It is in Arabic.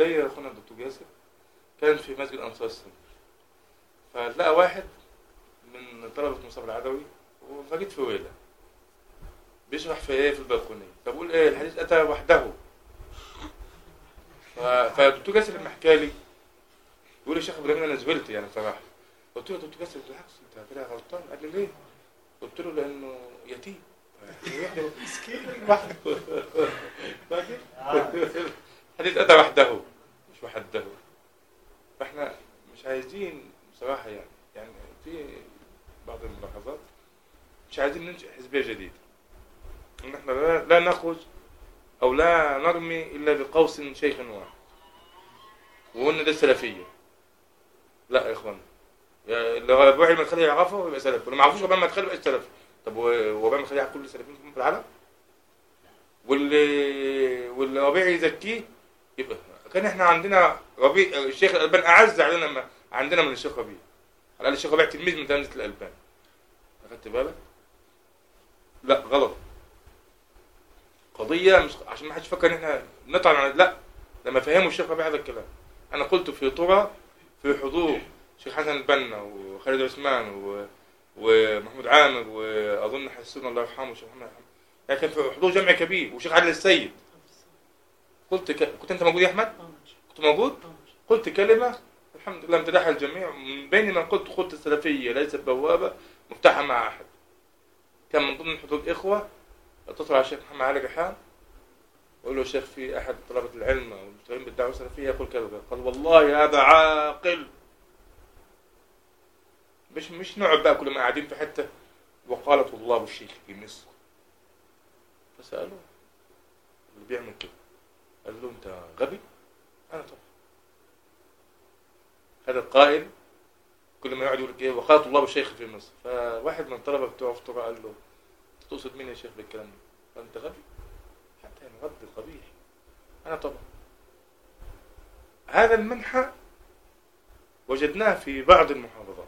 زي أخونا الدكتور ياسر كان في مسجد انصار السنة. فلقى واحد من طلبة مصطفى العدوي فجيت في ويله. بيشرح في إيه في البلكونيه فبقول إيه؟ الحديث اتى وحده. فالدكتور ياسر لما حكى لي بيقول لي شيخ إبراهيم أنا زبلت يعني بصراحه قلت له يا دكتور ياسر بالعكس أنت كده غلطان. قال لي ليه؟ قلت له لأنه يتيم. وحده فاكر؟ حديث اتى وحده مش وحده فاحنا مش عايزين بصراحه يعني في بعض الملاحظات مش عايزين ننشئ حزبية جديدة. إن إحنا لا, نخرج أو لا نرمي إلا بقوس شيخ واحد. وقلنا ده السلفية. لا يا إخوان. هو ابو علم الخليل يعرفه يبقى سلفي. واللي ما ابو علم الخليل يبقى سلفي. طب و- وابو علم الخليل يعرف كل السلفيين في العالم؟ واللي واللي ربيع يزكيه يبقى. كان إحنا عندنا ربيع الشيخ الألباني أعز علينا ما عندنا من الشيخ ربيع. على الأقل الشيخ ربيع تلميذ من تلامذه الالباني اخدت بالك؟ لا غلط. قضية مش عشان ما حدش يفكر إن إحنا نطعن على لا لما فهموا الشيخ ربيع هذا الكلام. أنا قلت في طرى في حضور الشيخ حسن البنا وخالد عثمان و... ومحمود عامر وأظن حسون الله يرحمه الشيخ محمد يرحمه لكن في حضور جمع كبير وشيخ علي السيد. قلت ك... كنت أنت موجود يا أحمد؟ كنت موجود؟ قلت كلمة الحمد لله امتدحها الجميع. من بين من قلت قلت السلفيه ليست بوابة مفتاحة مع أحد. كان من ضمن حضور إخوة أتصل على الشيخ محمد علي ريحان وقال له شيخ في أحد طلبة العلم والمشتغلين بالدعوة السلفية يقول كذا قال والله هذا عاقل. مش مش نقعد بقى كل ما قاعدين في حتة وقال طلاب الشيخ في مصر. فسألوه اللي بيعمل كده؟ قال له أنت غبي؟ أنا طبعا. هذا القائل كل ما يقعد يقول لك إيه وقال طلاب الشيخ في مصر. فواحد من الطلبه بتوعه في طرق قال له تقصد مين يا شيخ بالكلام ده؟ أنت غبي. حتى يعني رد قبيح. أنا طبعا. هذا المنحى وجدناه في بعض المحافظات.